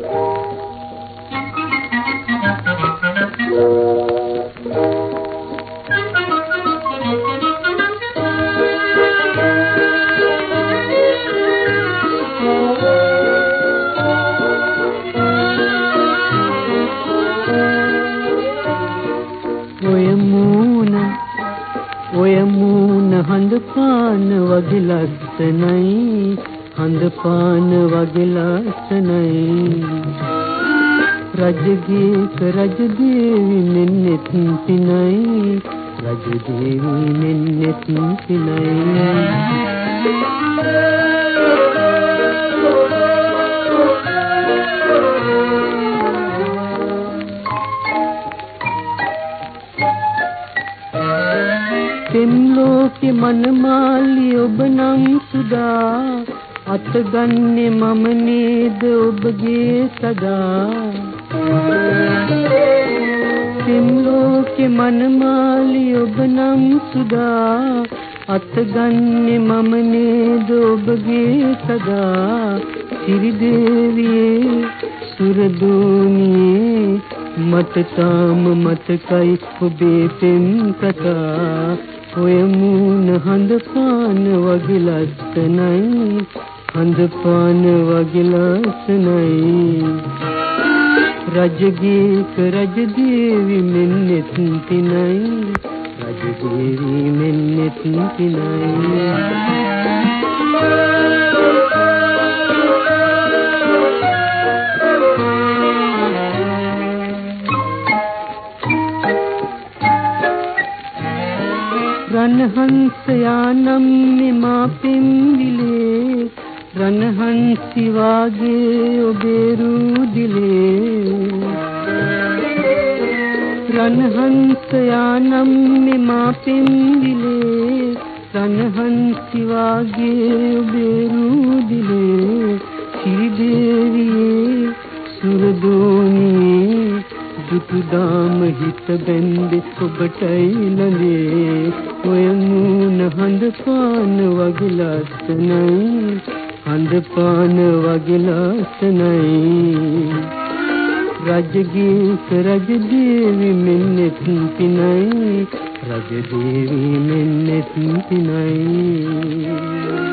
ඔය මූණ ඔය මූණ හඳ පාන වගේ ලස්සනයි. හඳ පාන වගේ ලස්සනයි. රජගීක රජ දේවි මෙන්නෙත් පිනයි. රජ දේවි මෙන්නෙත් පිනයි. පෙම් ලෝකේ මනමාලි ඔබ නම් සුදා. අතගන්නේ මම නේද ඔබගේ සදා? පෙම් ලෝකේ මනමාලි ඔබ නම් සුදා. අතගන්නේ මම නේද ඔබගේ සදා? සිරි දේවියේ සුරදුනියේ මට තාම මතකයි ඔබේ පෙම් කතා. ඔය මූණ හඳ පාන වගේ ලස්සනයි හඳ පාන වගේ ලස්සනයි රජගීක රජ දේවි මෙන්නෙත් පිනයි රජ දේවි මෙන්නෙත් පිනයි රණහංසයා නම් මෙමා පින්දිලේ රණහංසි වාගේ ඔබේ රුදිලේ රණහංසයා නම් මෙමා පින්දිලේ රණහංසි වාගේ ඔබේ රුදිලේ ශ්‍රී සුරදෝනියේ දුටුදාම හිත බැන්දේ ඔබටයි නඳේ ඔය මූණ හඳ පාන වගේ ලස්සනයි හඳ පාන වගේ ලස්සනයි රජගීක රජ දේවි මෙන්නෙත් පිනයි. රජ දේවි මෙන්නෙත් පිනයි.